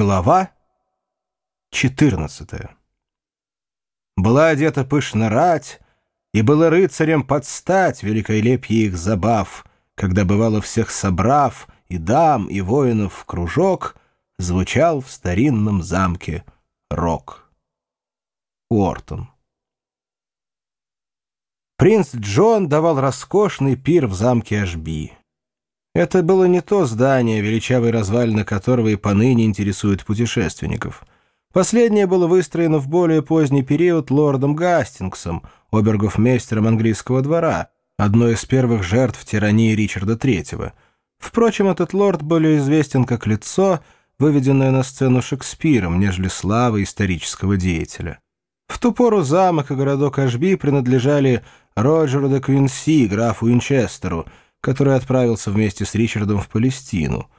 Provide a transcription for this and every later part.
Глава 14 Была одета пышно рать, и было рыцарем подстать великолепие их забав, когда бывало всех собрав, и дам, и воинов в кружок, звучал в старинном замке рок. Уортон Принц Джон давал роскошный пир в замке Ашби. Это было не то здание, величавой развалины которого и поныне интересует путешественников. Последнее было выстроено в более поздний период лордом Гастингсом, обергофмейстером английского двора, одной из первых жертв тирании Ричарда III. Впрочем, этот лорд более известен как лицо, выведенное на сцену Шекспиром, нежели слава исторического деятеля. В ту пору замок и городок Ашби принадлежали Роджеру де Квинси, графу Винчестеру, который отправился вместе с Ричардом в Палестину.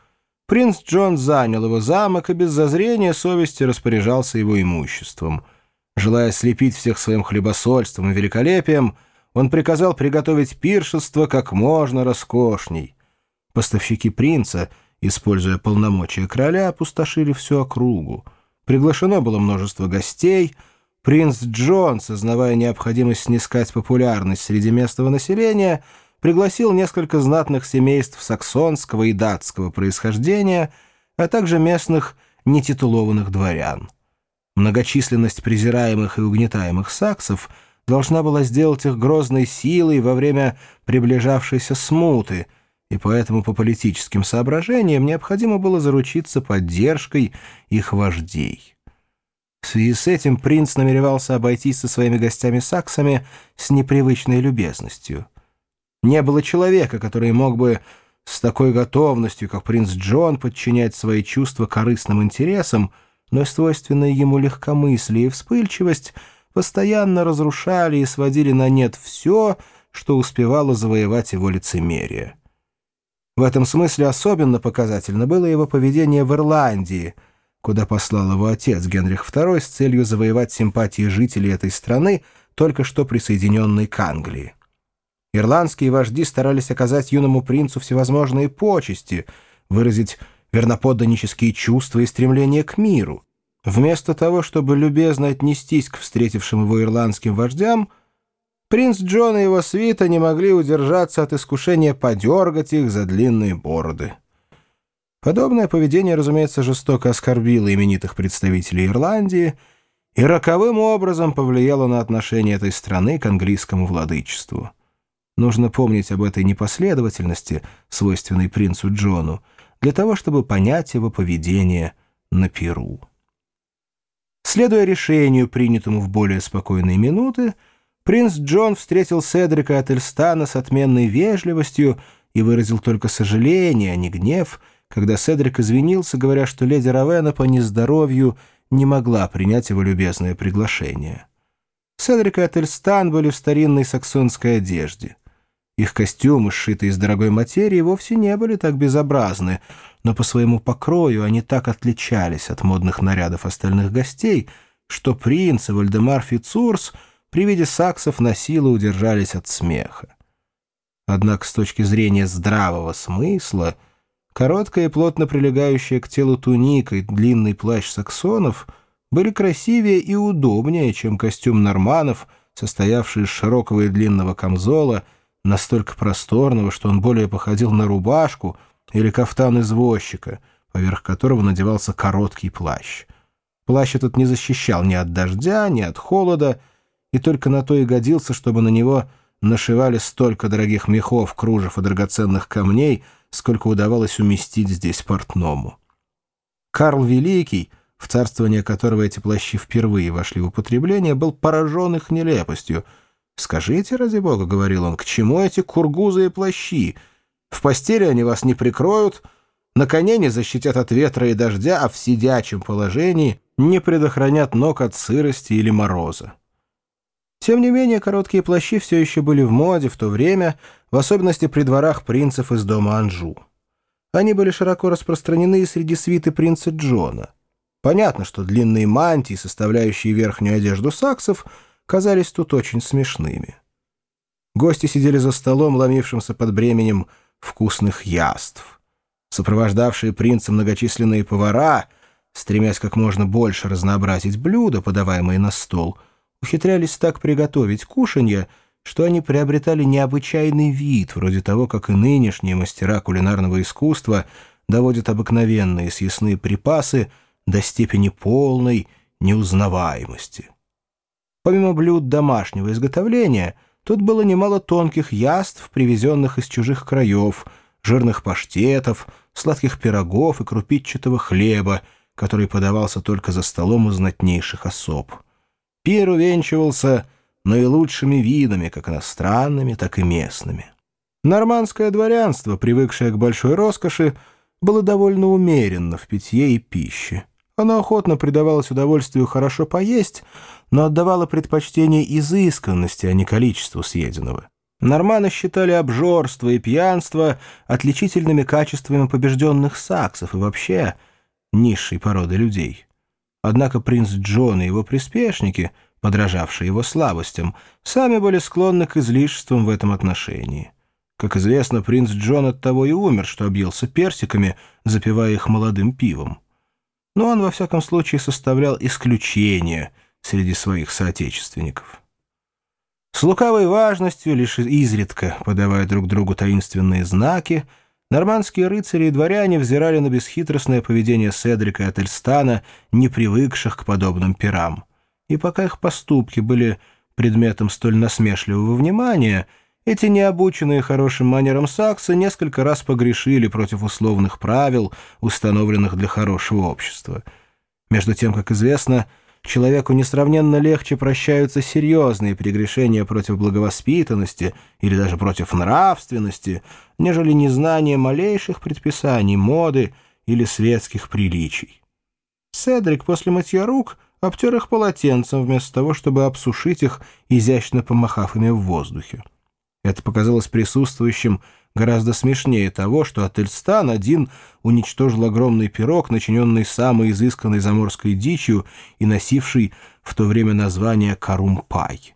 Принц Джон занял его замок и без зазрения совести распоряжался его имуществом. Желая слепить всех своим хлебосольством и великолепием, он приказал приготовить пиршество как можно роскошней. Поставщики принца, используя полномочия короля, опустошили всю округу. Приглашено было множество гостей. Принц Джон, сознавая необходимость снискать популярность среди местного населения, пригласил несколько знатных семейств саксонского и датского происхождения, а также местных нетитулованных дворян. Многочисленность презираемых и угнетаемых саксов должна была сделать их грозной силой во время приближавшейся смуты, и поэтому по политическим соображениям необходимо было заручиться поддержкой их вождей. В связи с этим принц намеревался обойтись со своими гостями-саксами с непривычной любезностью — не было человека, который мог бы с такой готовностью, как принц Джон, подчинять свои чувства корыстным интересам, но свойственные ему легкомыслие и вспыльчивость постоянно разрушали и сводили на нет все, что успевало завоевать его лицемерие. В этом смысле особенно показательно было его поведение в Ирландии, куда послал его отец Генрих II с целью завоевать симпатии жителей этой страны, только что присоединенной к Англии. Ирландские вожди старались оказать юному принцу всевозможные почести, выразить верноподданнические чувства и стремления к миру. Вместо того, чтобы любезно отнестись к встретившим его ирландским вождям, принц Джон и его свита не могли удержаться от искушения подергать их за длинные бороды. Подобное поведение, разумеется, жестоко оскорбило именитых представителей Ирландии и роковым образом повлияло на отношение этой страны к английскому владычеству. Нужно помнить об этой непоследовательности, свойственной принцу Джону, для того, чтобы понять его поведение на Перу. Следуя решению, принятому в более спокойные минуты, принц Джон встретил Седрика от Эльстана с отменной вежливостью и выразил только сожаление, а не гнев, когда Седрик извинился, говоря, что леди Равена по нездоровью не могла принять его любезное приглашение. Седрик и Ательстан были в старинной саксонской одежде. Их костюмы, сшитые из дорогой материи, вовсе не были так безобразны, но по своему покрою они так отличались от модных нарядов остальных гостей, что принц и Вальдемар Фицурс при виде саксов на силу удержались от смеха. Однако с точки зрения здравого смысла, короткая и плотно прилегающая к телу туника и длинный плащ саксонов были красивее и удобнее, чем костюм норманов, состоявший из широкого и длинного камзола — настолько просторного, что он более походил на рубашку или кафтан извозчика, поверх которого надевался короткий плащ. Плащ этот не защищал ни от дождя, ни от холода, и только на то и годился, чтобы на него нашивали столько дорогих мехов, кружев и драгоценных камней, сколько удавалось уместить здесь портному. Карл Великий, в царствование которого эти плащи впервые вошли в употребление, был поражен их нелепостью — «Скажите, ради бога, — говорил он, — к чему эти кургузы и плащи? В постели они вас не прикроют, на коне не защитят от ветра и дождя, а в сидячем положении не предохранят ног от сырости или мороза». Тем не менее, короткие плащи все еще были в моде в то время, в особенности при дворах принцев из дома Анжу. Они были широко распространены среди свиты принца Джона. Понятно, что длинные мантии, составляющие верхнюю одежду саксов, — казались тут очень смешными. Гости сидели за столом, ломившимся под бременем вкусных яств. Сопровождавшие принца многочисленные повара стремясь как можно больше разнообразить блюда, подаваемые на стол, ухитрялись так приготовить кушанье, что они приобретали необычайный вид, вроде того, как и нынешние мастера кулинарного искусства доводят обыкновенные съестные припасы до степени полной неузнаваемости. Помимо блюд домашнего изготовления, тут было немало тонких яств, привезенных из чужих краев, жирных паштетов, сладких пирогов и крупичатого хлеба, который подавался только за столом у знатнейших особ. Пир увенчивался наилучшими видами, как иностранными, так и местными. Нормандское дворянство, привыкшее к большой роскоши, было довольно умеренно в питье и пище. Оно охотно предавалось удовольствию хорошо поесть, но отдавало предпочтение изысканности, а не количеству съеденного. Норманы считали обжорство и пьянство отличительными качествами побежденных саксов и вообще низшей породы людей. Однако принц Джон и его приспешники, подражавшие его слабостям, сами были склонны к излишествам в этом отношении. Как известно, принц Джон от того и умер, что объелся персиками, запивая их молодым пивом но он, во всяком случае, составлял исключение среди своих соотечественников. С лукавой важностью, лишь изредка подавая друг другу таинственные знаки, нормандские рыцари и дворяне взирали на бесхитростное поведение Седрика и Ательстана, не привыкших к подобным пирам. И пока их поступки были предметом столь насмешливого внимания — эти необученные хорошим манерам саксы несколько раз погрешили против условных правил, установленных для хорошего общества. Между тем, как известно, человеку несравненно легче прощаются серьезные прегрешения против благовоспитанности или даже против нравственности, нежели незнание малейших предписаний, моды или светских приличий. Седрик после мытья рук обтер их полотенцем вместо того, чтобы обсушить их, изящно помахав ими в воздухе. Это показалось присутствующим гораздо смешнее того, что Ательстан один уничтожил огромный пирог, начиненный самой изысканной заморской дичью и носивший в то время название «карумпай».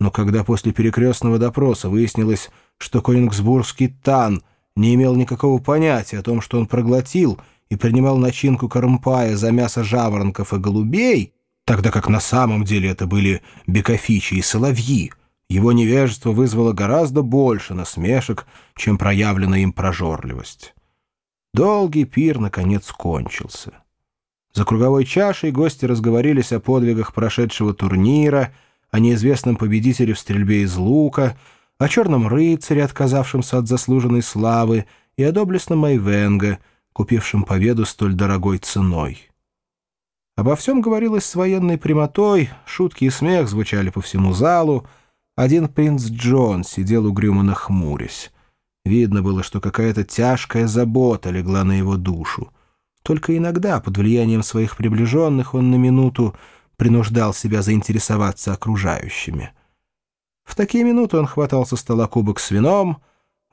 Но когда после перекрестного допроса выяснилось, что Конингсбургский тан не имел никакого понятия о том, что он проглотил и принимал начинку карумпая за мясо жаворонков и голубей, тогда как на самом деле это были бекафичи и соловьи, его невежество вызвало гораздо больше насмешек, чем проявленная им прожорливость. Долгий пир, наконец, кончился. За круговой чашей гости разговорились о подвигах прошедшего турнира, о неизвестном победителе в стрельбе из лука, о черном рыцаре, отказавшемся от заслуженной славы, и о доблестном Майвенга, купившем победу столь дорогой ценой. Обо всем говорилось с военной прямотой, шутки и смех звучали по всему залу, один принц Джон сидел угрюмо нахмурясь. Видно было, что какая-то тяжкая забота легла на его душу. Только иногда, под влиянием своих приближенных, он на минуту принуждал себя заинтересоваться окружающими. В такие минуты он хватал со стола кубок с вином,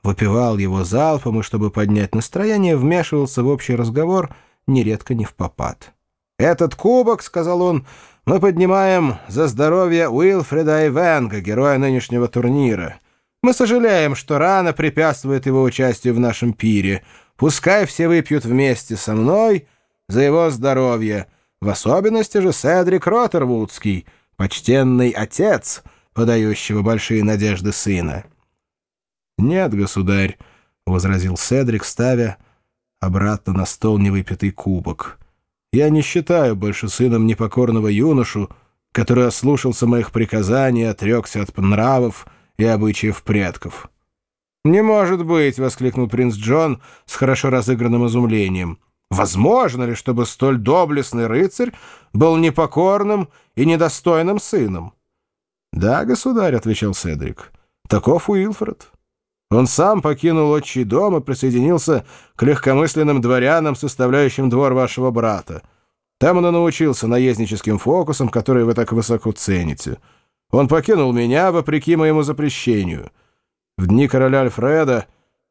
выпивал его залпом и, чтобы поднять настроение, вмешивался в общий разговор, нередко не в попад. «Этот кубок, — сказал он, — мы поднимаем за здоровье Уилфреда Ивенга, героя нынешнего турнира. Мы сожалеем, что рано препятствует его участию в нашем пире. Пускай все выпьют вместе со мной за его здоровье, в особенности же Седрик Роттервудский, почтенный отец, подающего большие надежды сына. «Нет, государь», — возразил Седрик, ставя обратно на стол невыпитый кубок. Я не считаю больше сыном непокорного юношу, который ослушался моих приказаний, отрекся от нравов и обычаев предков». «Не может быть!» — воскликнул принц Джон с хорошо разыгранным изумлением. «Возможно ли, чтобы столь доблестный рыцарь был непокорным и недостойным сыном?» «Да, государь», — отвечал Седрик, — «таков Уилфред». Он сам покинул отчий дом и присоединился к легкомысленным дворянам, составляющим двор вашего брата. Там он и научился наездническим фокусам, которые вы так высоко цените. Он покинул меня, вопреки моему запрещению. В дни короля Альфреда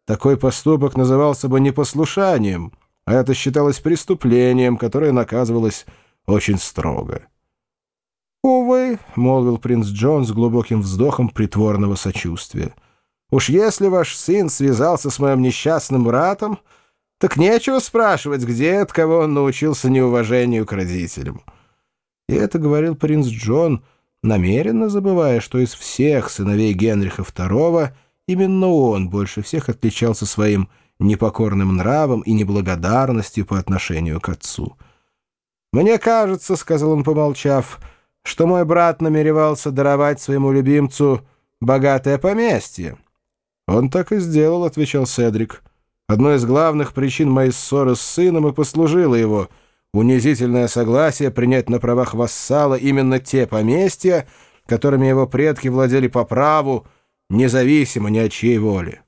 такой поступок назывался бы непослушанием, а это считалось преступлением, которое наказывалось очень строго. «Увы», — молвил принц Джон с глубоким вздохом притворного сочувствия, — Уж если ваш сын связался с моим несчастным братом, Так нечего спрашивать, где от кого он научился неуважению к родителям. И это говорил принц Джон, намеренно забывая, что из всех сыновей Генриха II именно он больше всех отличался своим непокорным нравом и неблагодарностью по отношению к отцу. «Мне кажется, — сказал он, помолчав, — что мой брат намеревался даровать своему любимцу богатое поместье». «Он так и сделал», — отвечал Седрик. «Одной из главных причин моей ссоры с сыном и послужило его унизительное согласие принять на правах вассала именно те поместья, которыми его предки владели по праву, независимо ни от чьей воли.